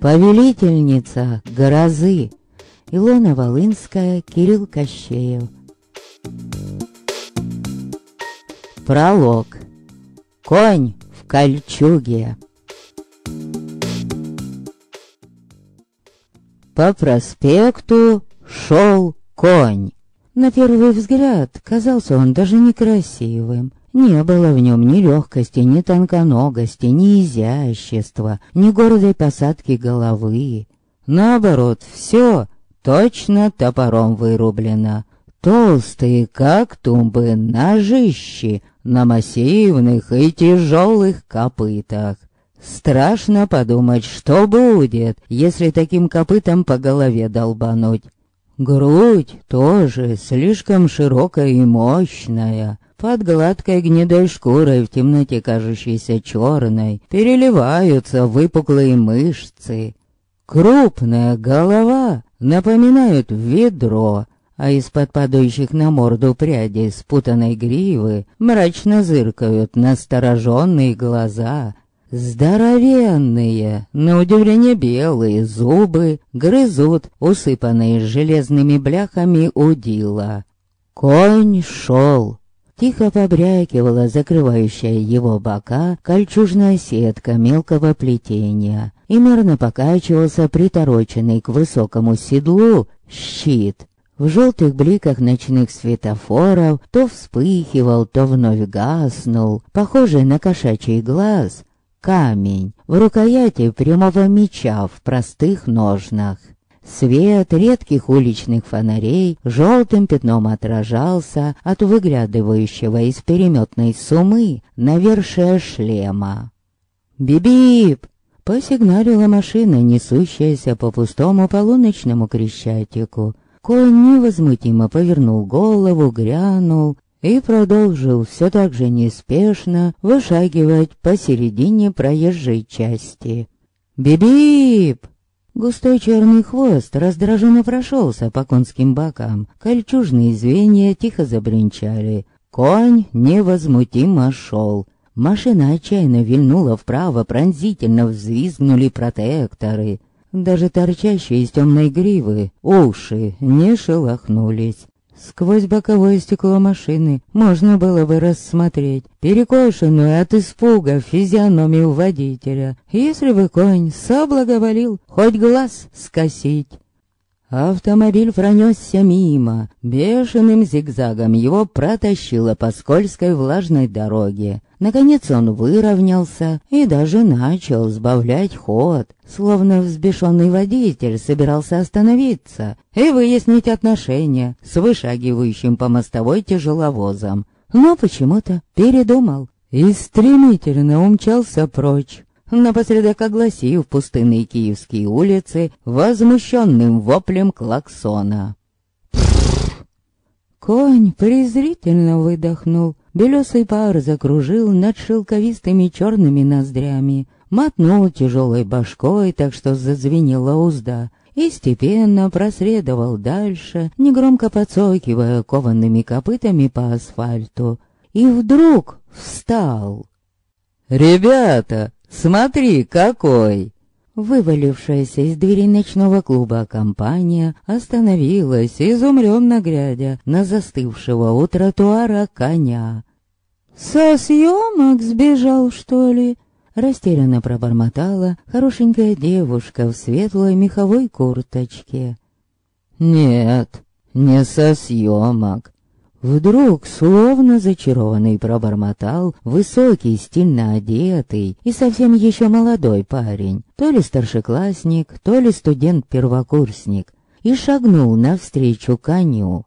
Повелительница грозы. Илона Волынская, Кирилл Кощеев. Пролог. Конь в кольчуге. По проспекту шел конь. На первый взгляд казался он даже некрасивым. Не было в нем ни легкости, ни тонконогости, ни изящества, ни гордой посадки головы. Наоборот, все точно топором вырублено. Толстые, как тумбы, ножищи на массивных и тяжелых копытах. Страшно подумать, что будет, если таким копытом по голове долбануть. Грудь тоже слишком широкая и мощная. Под гладкой гнедой шкурой, в темноте кажущейся черной, переливаются выпуклые мышцы. Крупная голова напоминает ведро, а из-под падающих на морду прядей спутанной гривы мрачно зыркают настороженные глаза. Здоровенные, на удивление белые зубы грызут усыпанные железными бляхами удила. Конь шел. Тихо побрякивала закрывающая его бока кольчужная сетка мелкого плетения, и мерно покачивался притороченный к высокому седлу щит. В желтых бликах ночных светофоров то вспыхивал, то вновь гаснул, похожий на кошачий глаз, камень в рукояти прямого меча в простых ножнах. Свет редких уличных фонарей желтым пятном отражался от выглядывающего из переметной сумы навершия шлема. «Бип-бип!» — посигналила машина, несущаяся по пустому полуночному крещатику. Конь невозмутимо повернул голову, грянул и продолжил все так же неспешно вышагивать посередине проезжей части. «Бип-бип!» Густой черный хвост раздраженно прошелся по конским бокам, кольчужные звенья тихо забринчали. Конь невозмутимо шел. Машина отчаянно вильнула вправо, пронзительно взвизгнули протекторы. Даже торчащие из темной гривы уши не шелохнулись. Сквозь боковое стекло машины можно было бы рассмотреть перекошенную от испуга физиономию водителя, если бы конь соблаговолил хоть глаз скосить. Автомобиль пронесся мимо, бешеным зигзагом его протащило по скользкой влажной дороге. Наконец он выровнялся и даже начал сбавлять ход, словно взбешенный водитель собирался остановиться и выяснить отношения с вышагивающим по мостовой тяжеловозом. Но почему-то передумал и стремительно умчался прочь напоследок огласив пустынные киевские улицы возмущенным воплем клаксона. Конь презрительно выдохнул, белесый пар закружил над шелковистыми черными ноздрями, мотнул тяжелой башкой, так что зазвенела узда, и степенно проследовал дальше, негромко подсокивая коваными копытами по асфальту, и вдруг встал. «Ребята, «Смотри, какой!» Вывалившаяся из двери ночного клуба компания остановилась, изумленно глядя на застывшего у тротуара коня. «Со съемок сбежал, что ли?» Растерянно пробормотала хорошенькая девушка в светлой меховой курточке. «Нет, не со съемок. Вдруг, словно зачарованный, пробормотал высокий, стильно одетый и совсем еще молодой парень, то ли старшеклассник, то ли студент-первокурсник, и шагнул навстречу коню.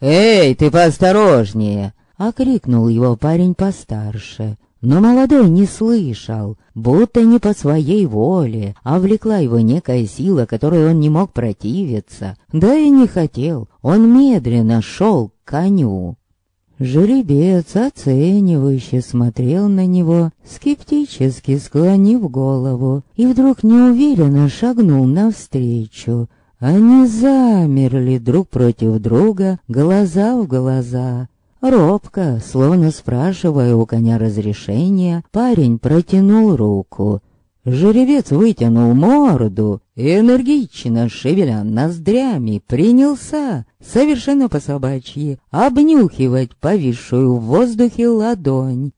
«Эй, ты поосторожнее!» — окрикнул его парень постарше. Но молодой не слышал, будто не по своей воле, а влекла его некая сила, которой он не мог противиться, да и не хотел. Он медленно шел к коню. Жеребец оценивающе смотрел на него, скептически склонив голову, и вдруг неуверенно шагнул навстречу. Они замерли друг против друга, глаза в глаза. Робко, словно спрашивая у коня разрешения, парень протянул руку. Жеребец вытянул морду и энергично, шевеля ноздрями, принялся, совершенно по-собачьи, обнюхивать повисшую в воздухе ладонь.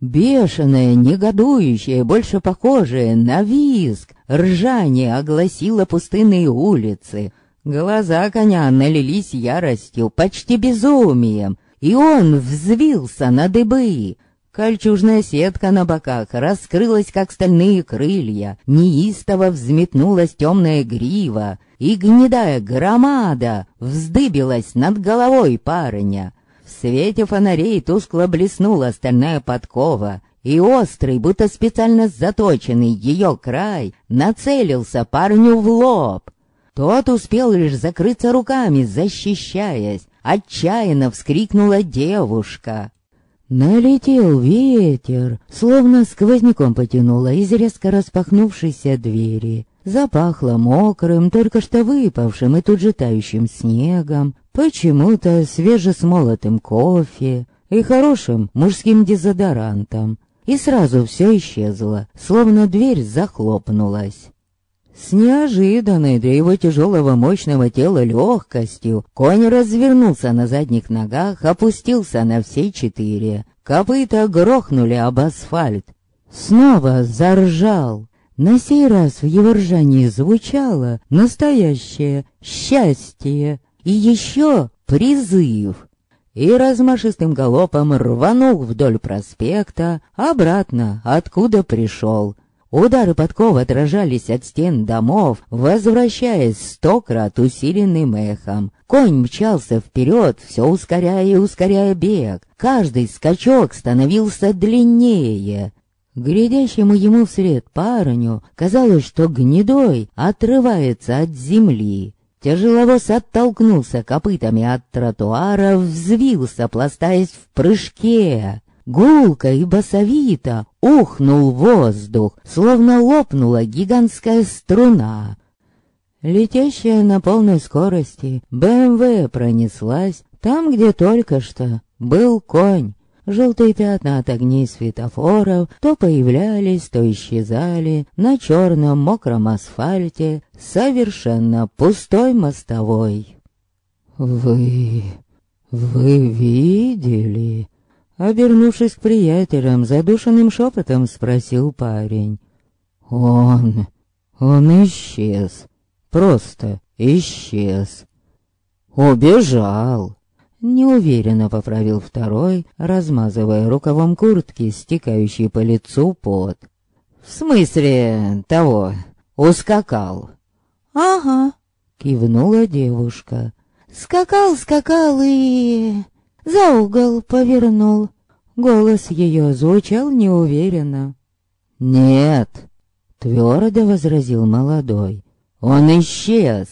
Бешеное, негодующее, больше похожее на визг, ржание огласило пустынные улицы. Глаза коня налились яростью, почти безумием, и он взвился на дыбы. Кольчужная сетка на боках раскрылась, как стальные крылья, неистово взметнулась темная грива, и гнедая громада вздыбилась над головой парня. В свете фонарей тускло блеснула стальная подкова, и острый, будто специально заточенный ее край, нацелился парню в лоб. Тот успел лишь закрыться руками, защищаясь. Отчаянно вскрикнула девушка. Налетел ветер, словно сквозняком потянуло из резко распахнувшейся двери. Запахло мокрым, только что выпавшим и тут же тающим снегом, почему-то свежесмолотым кофе и хорошим мужским дезодорантом. И сразу все исчезло, словно дверь захлопнулась. С неожиданной для его тяжелого мощного тела легкостью конь развернулся на задних ногах, опустился на все четыре. Копыта грохнули об асфальт. Снова заржал. На сей раз в его ржании звучало настоящее счастье и еще призыв. И размашистым галопом рванул вдоль проспекта, обратно, откуда пришел. Удары подкова отражались от стен домов, возвращаясь сто крат усиленным эхом. Конь мчался вперед, все ускоряя и ускоряя бег. Каждый скачок становился длиннее. Глядящему ему вслед парню казалось, что гнедой отрывается от земли. Тяжеловоз оттолкнулся копытами от тротуара, взвился, пластаясь в прыжке. Гулко и басовито ухнул воздух, словно лопнула гигантская струна. Летящая на полной скорости, БМВ пронеслась там, где только что был конь. Желтые пятна от огней светофоров то появлялись, то исчезали на черном мокром асфальте, совершенно пустой мостовой. «Вы... вы видели?» Обернувшись к приятелям, задушенным шепотом спросил парень. «Он... он исчез. Просто исчез. Убежал!» Неуверенно поправил второй, размазывая рукавом куртки, стекающий по лицу пот. «В смысле того, ускакал?» «Ага», — кивнула девушка. «Скакал, скакал и...» за угол повернул. Голос ее звучал неуверенно. «Нет», — твердо возразил молодой, — «он исчез».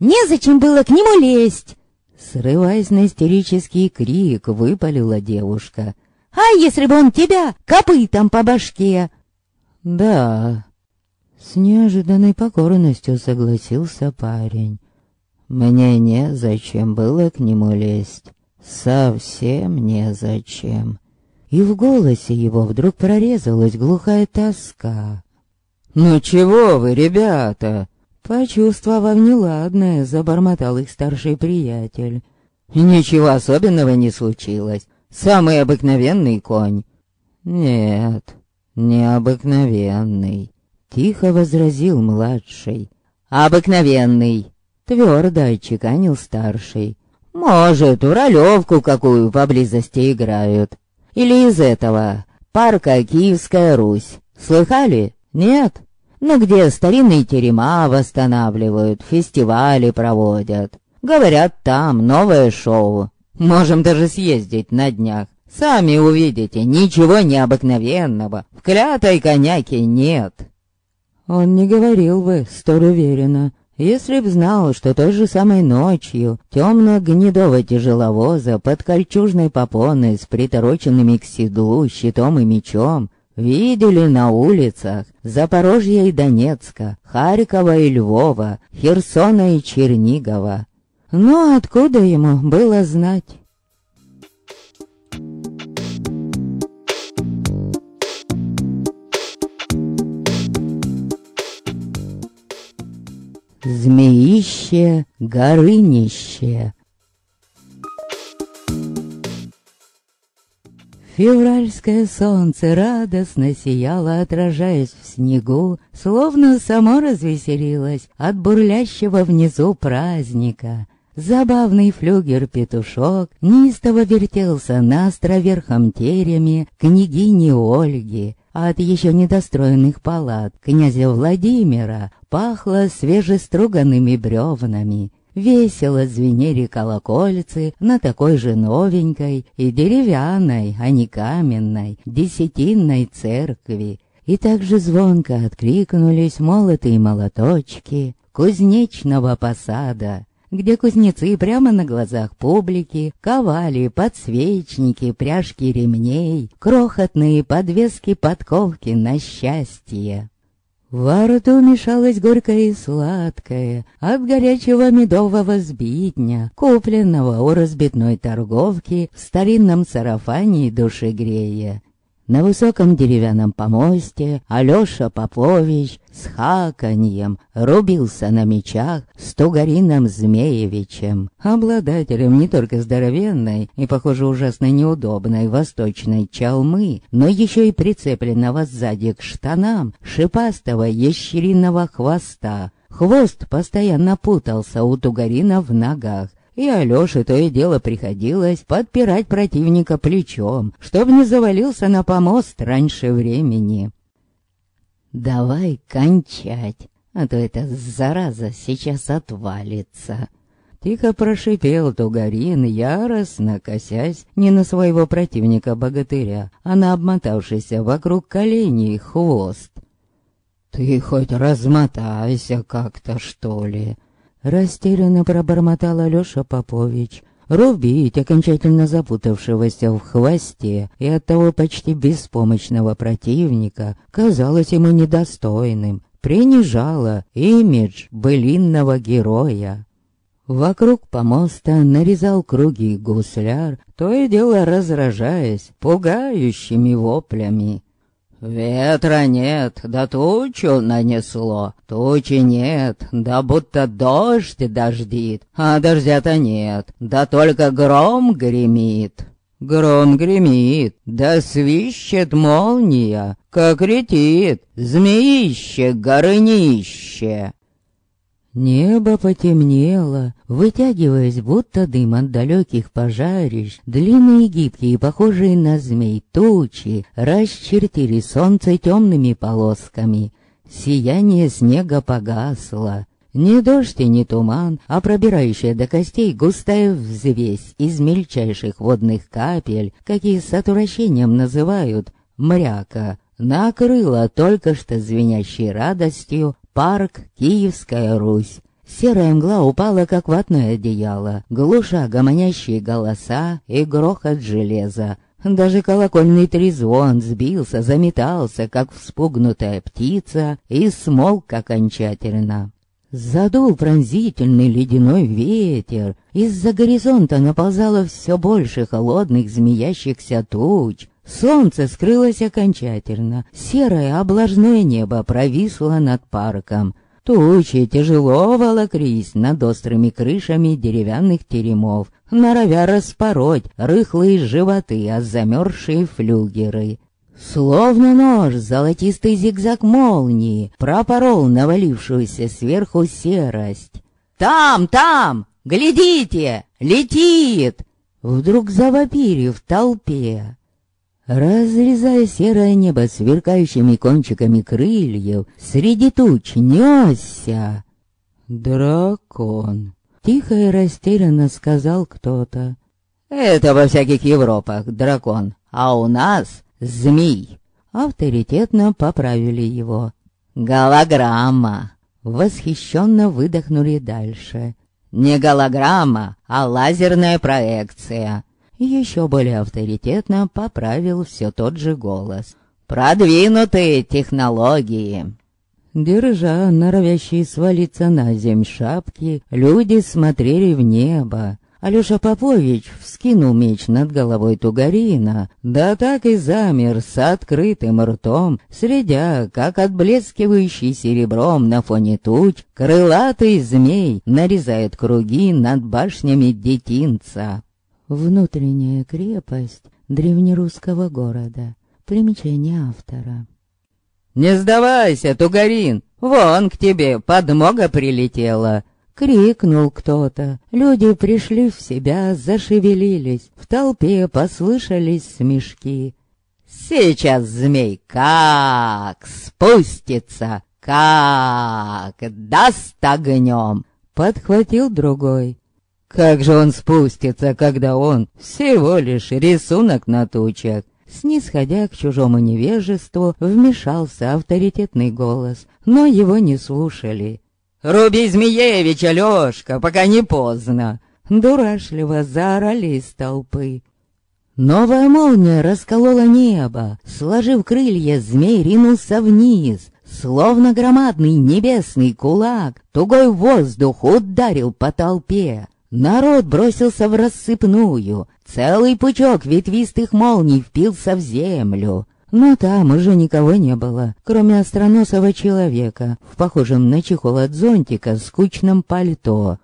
«Незачем было к нему лезть!» Срываясь на истерический крик, выпалила девушка. «А если бы он тебя копытом по башке?» «Да». С неожиданной покорностью согласился парень. «Мне незачем было к нему лезть. Совсем незачем. И в голосе его вдруг прорезалась глухая тоска. «Ну чего вы, ребята?» Почувствовав неладное, забормотал их старший приятель. «Ничего особенного не случилось. Самый обыкновенный конь». «Нет, необыкновенный», — тихо возразил младший. «Обыкновенный», — твердо отчеканил старший. Может, уралевку какую поблизости играют. Или из этого, парка Киевская Русь. Слыхали? Нет? Ну где старинные терема восстанавливают, фестивали проводят. Говорят, там новое шоу. Можем даже съездить на днях. Сами увидите, ничего необыкновенного. В клятой коняке нет. Он не говорил бы столь уверенно, если б знал, что той же самой ночью темно-гнедого тяжеловоза под кольчужной попоной с притороченными к седлу щитом и мечом видели на улицах Запорожья и Донецка, Харькова и Львова, Херсона и Чернигова. Но откуда ему было знать? Змеище, горынище. Февральское солнце радостно сияло, отражаясь в снегу, словно само развеселилось от бурлящего внизу праздника. Забавный флюгер-петушок неистово вертелся на островерхом тереме княгини Ольги, от еще недостроенных палат князя Владимира пахло свежеструганными бревнами. Весело звенели колокольцы на такой же новенькой и деревянной, а не каменной, десятинной церкви. И также звонко откликнулись молотые молоточки кузнечного посада, где кузнецы прямо на глазах публики ковали подсвечники, пряжки ремней, крохотные подвески подковки на счастье. Во рту мешалось горькое и сладкое от горячего медового сбитня, купленного у разбитной торговки в старинном сарафане и душегрея. На высоком деревянном помосте Алёша Попович с хаканьем рубился на мечах с Тугарином Змеевичем, обладателем не только здоровенной и, похоже, ужасно неудобной восточной чалмы, но еще и прицепленного сзади к штанам шипастого ящериного хвоста. Хвост постоянно путался у Тугарина в ногах, и Алёше то и дело приходилось подпирать противника плечом, чтобы не завалился на помост раньше времени. «Давай кончать, а то эта зараза сейчас отвалится». Тихо прошипел Тугарин, яростно косясь не на своего противника-богатыря, а на обмотавшийся вокруг коленей хвост. «Ты хоть размотайся как-то, что ли?» Растерянно пробормотал Алёша Попович. Рубить окончательно запутавшегося в хвосте и оттого почти беспомощного противника казалось ему недостойным, принижало имидж былинного героя. Вокруг помоста нарезал круги гусляр, то и дело разражаясь пугающими воплями. Ветра нет, да тучу нанесло. Тучи нет, да будто дождь дождит. А дождя-то нет, да только гром гремит. Гром гремит, да свищет молния, как летит змеище-горынище. Небо потемнело, вытягиваясь, будто дым от далеких пожарищ. Длинные гибкие, похожие на змей, тучи расчертили солнце темными полосками. Сияние снега погасло. Не дождь и не туман, а пробирающая до костей густая взвесь из мельчайших водных капель, какие с отвращением называют мряка, накрыла только что звенящей радостью Парк «Киевская Русь». Серая мгла упала, как ватное одеяло, глуша гомонящие голоса и грохот железа. Даже колокольный трезвон сбился, заметался, как вспугнутая птица, и смолк окончательно. Задул пронзительный ледяной ветер, из-за горизонта наползало все больше холодных змеящихся туч, Солнце скрылось окончательно, серое облажное небо провисло над парком. Тучи тяжело волокрись над острыми крышами деревянных теремов, норовя распороть рыхлые животы, а замерзшие флюгеры. Словно нож, золотистый зигзаг молнии пропорол навалившуюся сверху серость. «Там, там! Глядите! Летит!» Вдруг завопили в толпе. Разрезая серое небо сверкающими кончиками крыльев, среди туч несся. «Дракон!» — тихо и растерянно сказал кто-то. «Это во всяких Европах дракон, а у нас змей!» Авторитетно поправили его. «Голограмма!» Восхищенно выдохнули дальше. «Не голограмма, а лазерная проекция!» Еще более авторитетно поправил все тот же голос. «Продвинутые технологии!» Держа норовящие свалиться на земь шапки, люди смотрели в небо. Алёша Попович вскинул меч над головой Тугарина, да так и замер с открытым ртом, средя, как отблескивающий серебром на фоне туч, крылатый змей нарезает круги над башнями детинца. Внутренняя крепость древнерусского города. Примечание автора. «Не сдавайся, Тугарин! Вон к тебе подмога прилетела!» Крикнул кто-то. Люди пришли в себя, зашевелились. В толпе послышались смешки. Сейчас змей как спустится, как даст огнем. Подхватил другой. Как же он спустится, когда он всего лишь рисунок на тучах? Снисходя к чужому невежеству, вмешался авторитетный голос, но его не слушали. «Руби Змеевич, Алёшка, пока не поздно!» Дурашливо заорали из толпы. Новая молния расколола небо, сложив крылья, змей ринулся вниз, словно громадный небесный кулак, тугой воздух ударил по толпе. Народ бросился в рассыпную, целый пучок ветвистых молний впился в землю. Но там уже никого не было, кроме остроносого человека, в похожем на чехол от зонтика скучном пальто.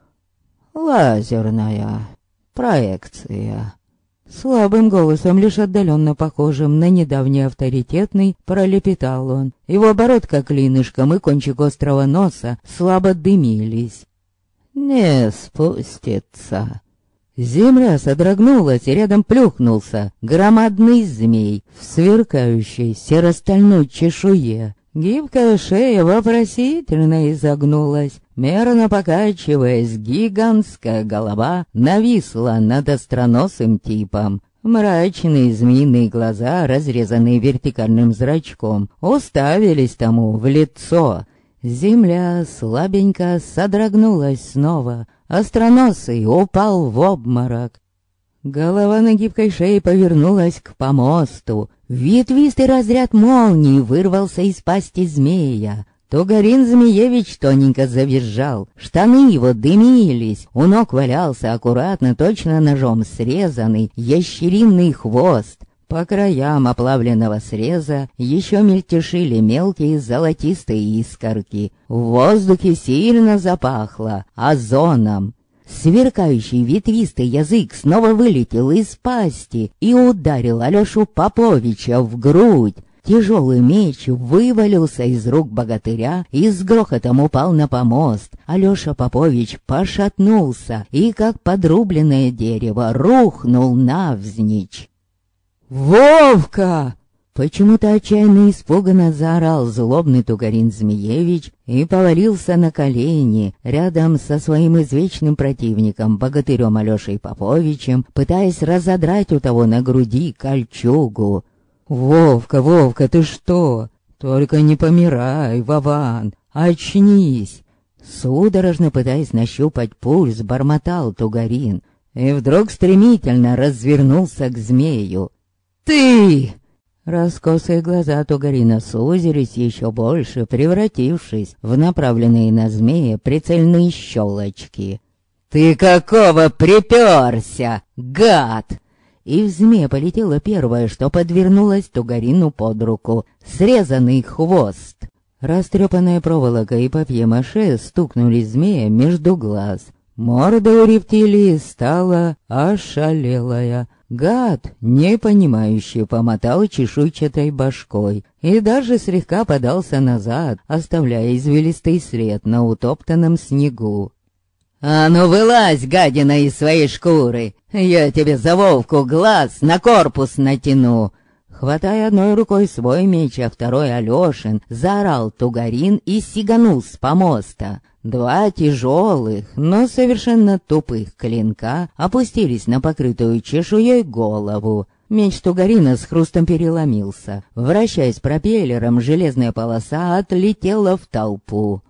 Лазерная проекция. Слабым голосом, лишь отдаленно похожим на недавний авторитетный, пролепетал он. Его оборотка клинышком и кончик острого носа слабо дымились. «Не спустится», Земля содрогнулась, и рядом плюхнулся громадный змей в сверкающей серо-стальной чешуе. Гибкая шея вопросительно изогнулась, мерно покачиваясь, гигантская голова нависла над остроносым типом. Мрачные змеиные глаза, разрезанные вертикальным зрачком, уставились тому в лицо. Земля слабенько содрогнулась снова, Остроносый упал в обморок. Голова на гибкой шее повернулась к помосту. Ветвистый разряд молнии вырвался из пасти змея. Тугарин Змеевич тоненько завизжал, штаны его дымились, у ног валялся аккуратно, точно ножом срезанный ящериный хвост. По краям оплавленного среза еще мельтешили мелкие золотистые искорки. В воздухе сильно запахло озоном. Сверкающий ветвистый язык снова вылетел из пасти и ударил Алешу Поповича в грудь. Тяжелый меч вывалился из рук богатыря и с грохотом упал на помост. Алеша Попович пошатнулся и, как подрубленное дерево, рухнул навзничь. «Вовка!» Почему-то отчаянно испуганно заорал злобный Тугарин Змеевич и повалился на колени рядом со своим извечным противником, богатырем Алешей Поповичем, пытаясь разодрать у того на груди кольчугу. «Вовка, Вовка, ты что? Только не помирай, Вован, очнись!» Судорожно пытаясь нащупать пульс, бормотал Тугарин, и вдруг стремительно развернулся к змею. «Ты!» Раскосые глаза Тугарина сузились еще больше, превратившись в направленные на змея прицельные щелочки. «Ты какого приперся, гад!» И в зме полетело первое, что подвернулось Тугарину под руку — срезанный хвост. Растрепанная проволока и папье-маше стукнули змея между глаз. Морда у рептилии стала ошалелая, Гад, не понимающий, помотал чешуйчатой башкой и даже слегка подался назад, оставляя извилистый след на утоптанном снегу. «А ну вылазь, гадина, из своей шкуры! Я тебе за Вовку глаз на корпус натяну!» Хватая одной рукой свой меч, а второй Алешин, заорал Тугарин и сиганул с помоста. Два тяжелых, но совершенно тупых клинка опустились на покрытую чешуей голову. Меч Тугарина с хрустом переломился. Вращаясь пропеллером, железная полоса отлетела в толпу.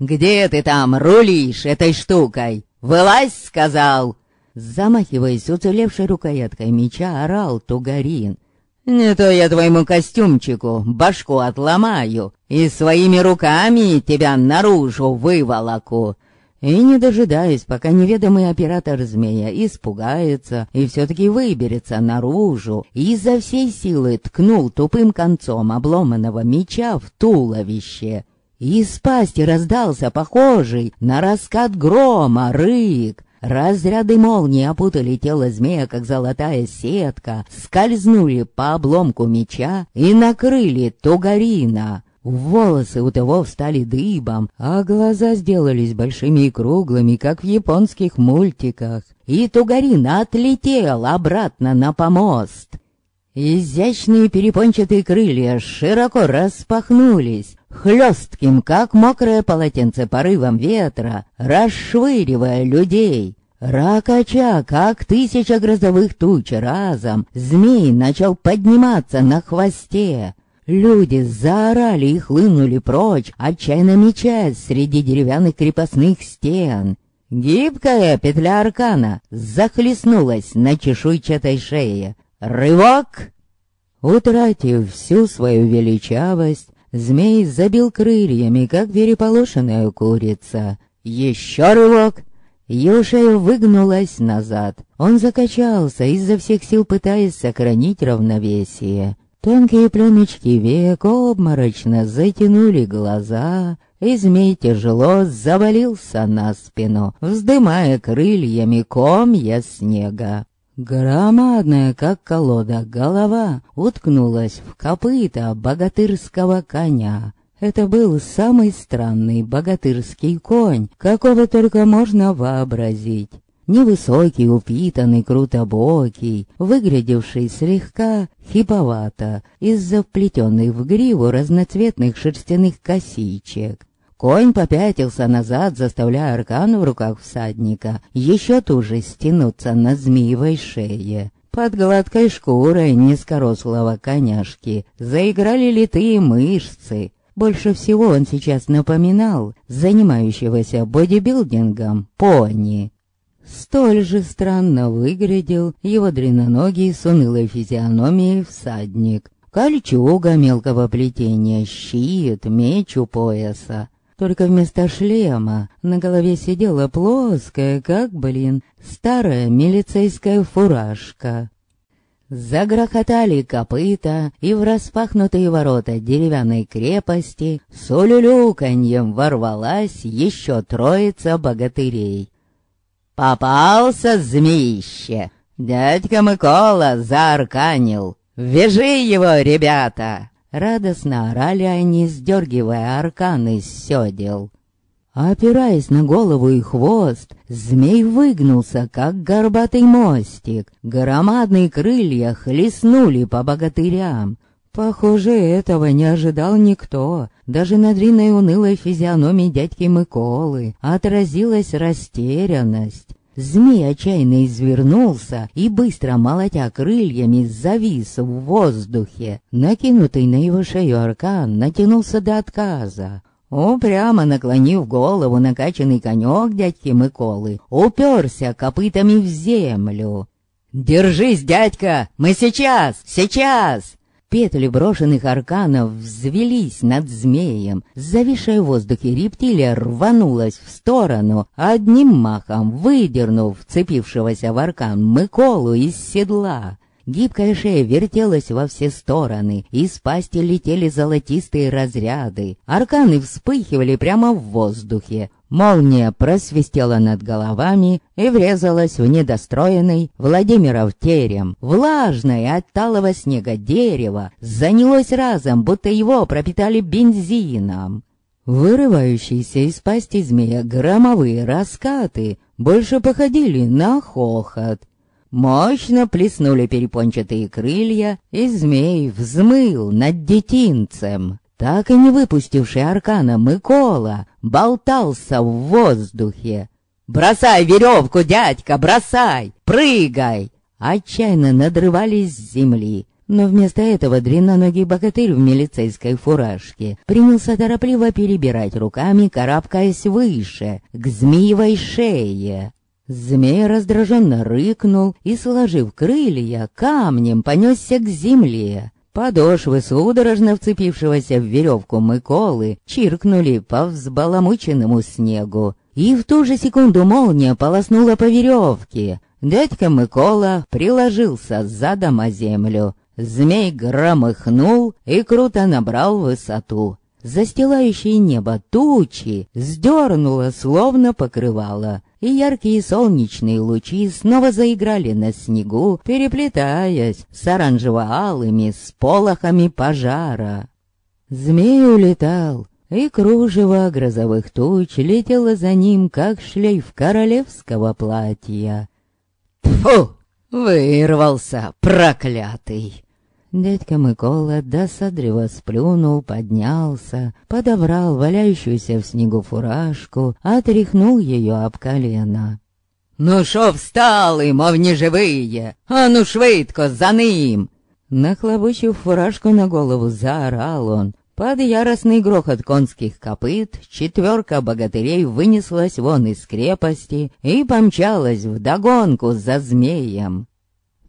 «Где ты там рулишь этой штукой? Вылазь!» — сказал. Замахиваясь уцелевшей рукояткой меча, орал Тугарин. Не то я твоему костюмчику башку отломаю и своими руками тебя наружу выволоку. И не дожидаясь, пока неведомый оператор змея испугается и все-таки выберется наружу, изо всей силы ткнул тупым концом обломанного меча в туловище. Из пасти раздался похожий на раскат грома рык. Разряды молнии опутали тело змея, как золотая сетка, скользнули по обломку меча и накрыли Тугарина. Волосы у того встали дыбом, а глаза сделались большими и круглыми, как в японских мультиках. И Тугарин отлетел обратно на помост. Изящные перепончатые крылья широко распахнулись, хлестким, как мокрое полотенце порывом ветра, расшвыривая людей. Ракача, как тысяча грозовых туч разом, змей начал подниматься на хвосте. Люди заорали и хлынули прочь, отчаянно мечась среди деревянных крепостных стен. Гибкая петля аркана захлестнулась на чешуйчатой шее. Рывок! Утратив всю свою величавость, змей забил крыльями, как переполошенная курица. Еще рывок! Юшея выгнулась назад. Он закачался, изо всех сил пытаясь сохранить равновесие. Тонкие пленочки век обморочно затянули глаза, и змей тяжело завалился на спину, вздымая крыльями комья снега. Громадная, как колода, голова уткнулась в копыта богатырского коня. Это был самый странный богатырский конь, какого только можно вообразить. Невысокий, упитанный, крутобокий, выглядевший слегка хиповато из-за вплетенных в гриву разноцветных шерстяных косичек. Конь попятился назад, заставляя аркан в руках всадника еще туже стянуться на змеевой шее. Под гладкой шкурой низкорослого коняшки заиграли литые мышцы. Больше всего он сейчас напоминал занимающегося бодибилдингом пони. Столь же странно выглядел его длинноногий с унылой физиономией всадник. Кольчуга мелкого плетения, щит, меч у пояса. Только вместо шлема на голове сидела плоская, как, блин, старая милицейская фуражка. Загрохотали копыта, и в распахнутые ворота деревянной крепости с улюлюканьем ворвалась еще троица богатырей. «Попался, змеище! Дядька Микола заарканил! Вяжи его, ребята!» Радостно орали они, сдергивая арканы с седел. Опираясь на голову и хвост, змей выгнулся, как горбатый мостик. Громадные крылья хлестнули по богатырям. Похоже, этого не ожидал никто. Даже на длинной унылой физиономии дядьки Миколы отразилась растерянность. Змей отчаянно извернулся и, быстро молотя крыльями, завис в воздухе. Накинутый на его шею аркан натянулся до отказа. Упрямо наклонив голову, накачанный конек дядьки Миколы уперся копытами в землю. «Держись, дядька! Мы сейчас! Сейчас!» Петли брошенных арканов взвелись над змеем. Зависшая в воздухе рептилия рванулась в сторону, одним махом выдернув вцепившегося в аркан Миколу из седла. Гибкая шея вертелась во все стороны, из пасти летели золотистые разряды. Арканы вспыхивали прямо в воздухе. Молния просвистела над головами и врезалась в недостроенный Владимиров терем. Влажное от талого снега дерево занялось разом, будто его пропитали бензином. Вырывающиеся из пасти змея громовые раскаты больше походили на хохот. Мощно плеснули перепончатые крылья, и змей взмыл над детинцем. Так и не выпустивший аркана Микола болтался в воздухе. «Бросай веревку, дядька, бросай! Прыгай!» Отчаянно надрывались с земли. Но вместо этого длинноногий богатырь в милицейской фуражке принялся торопливо перебирать руками, карабкаясь выше, к змеевой шее. Змей раздраженно рыкнул и, сложив крылья, камнем понесся к земле. Подошвы судорожно вцепившегося в веревку Миколы чиркнули по взбаламученному снегу. и в ту же секунду молния полоснула по веревке. Дядька Микола приложился задом о землю. Змей громыхнул и круто набрал высоту. Застилающее небо тучи сдернуло, словно покрывало, и яркие солнечные лучи снова заиграли на снегу, переплетаясь с оранжево-алыми сполохами пожара. Змей улетал, и кружево грозовых туч летело за ним, как шлейф королевского платья. Фу! Вырвался, проклятый! Дядька Микола досадливо сплюнул, поднялся, подобрал валяющуюся в снегу фуражку, отряхнул ее об колено. «Ну шо встали, мов не живые? А ну швидко, за ним!» Нахлобучив фуражку на голову, заорал он. Под яростный грохот конских копыт четверка богатырей вынеслась вон из крепости и помчалась вдогонку за змеем.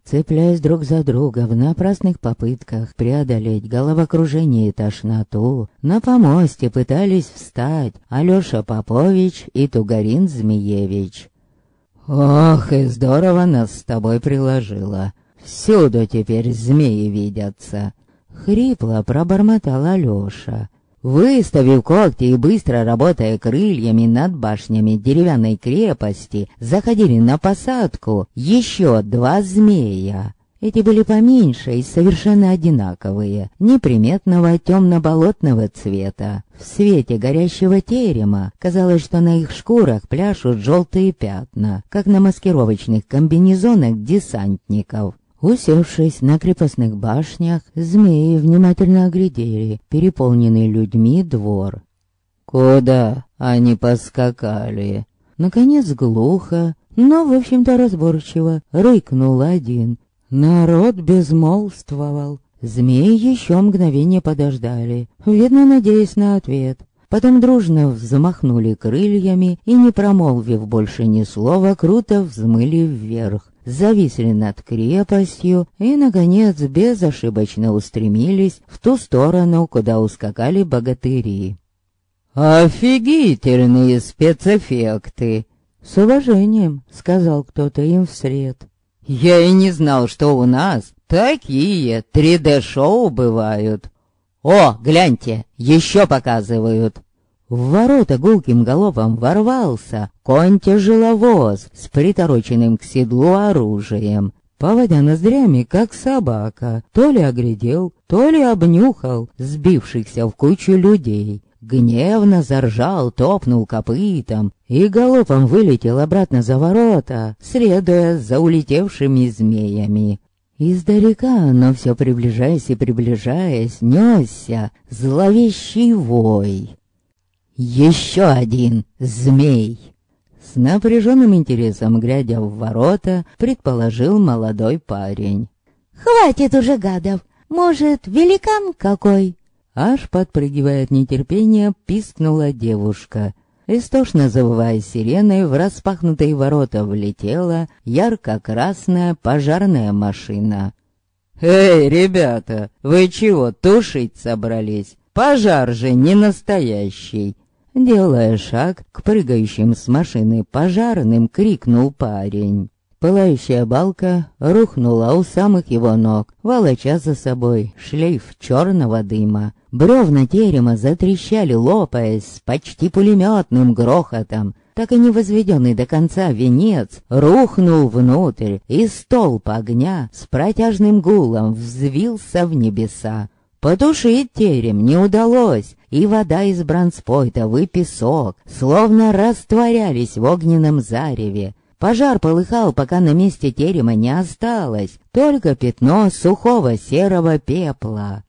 Цепляясь друг за друга в напрасных попытках преодолеть головокружение и тошноту, на помосте пытались встать Алёша Попович и Тугарин Змеевич. «Ох, и здорово нас с тобой приложило. Всюду теперь змеи видятся!» Хрипло пробормотал Алёша. Выставив когти и быстро работая крыльями над башнями деревянной крепости, заходили на посадку еще два змея. Эти были поменьше и совершенно одинаковые, неприметного темно-болотного цвета. В свете горящего терема казалось, что на их шкурах пляшут желтые пятна, как на маскировочных комбинезонах десантников. Усевшись на крепостных башнях, змеи внимательно оглядели переполненный людьми двор. Куда они поскакали? Наконец глухо, но, в общем-то, разборчиво, рыкнул один. Народ безмолвствовал. Змеи еще мгновение подождали, видно, надеясь на ответ. Потом дружно взмахнули крыльями и, не промолвив больше ни слова, круто взмыли вверх зависли над крепостью и, наконец, безошибочно устремились в ту сторону, куда ускакали богатыри. «Офигительные спецэффекты!» «С уважением», — сказал кто-то им вслед. «Я и не знал, что у нас такие 3D-шоу бывают. О, гляньте, еще показывают!» В ворота гулким галопом ворвался конь-тяжеловоз с притороченным к седлу оружием. Поводя ноздрями, как собака, то ли оглядел, то ли обнюхал сбившихся в кучу людей. Гневно заржал, топнул копытом и галопом вылетел обратно за ворота, следуя за улетевшими змеями. Издалека, но все приближаясь и приближаясь, несся зловещий вой. Еще один змей. С напряженным интересом, глядя в ворота, предположил молодой парень. «Хватит уже гадов! Может, великан какой?» Аж подпрыгивая от нетерпения, пискнула девушка. Истошно завывая сиреной, в распахнутые ворота влетела ярко-красная пожарная машина. «Эй, ребята, вы чего, тушить собрались? Пожар же не настоящий!» Делая шаг к прыгающим с машины пожарным, крикнул парень. Пылающая балка рухнула у самых его ног, волоча за собой шлейф черного дыма. Бревна терема затрещали, лопаясь почти пулеметным грохотом. Так и не возведенный до конца венец рухнул внутрь, и столб огня с протяжным гулом взвился в небеса. Потушить терем не удалось, и вода из бронспойта, и песок, словно растворялись в огненном зареве. Пожар полыхал, пока на месте терема не осталось, только пятно сухого серого пепла.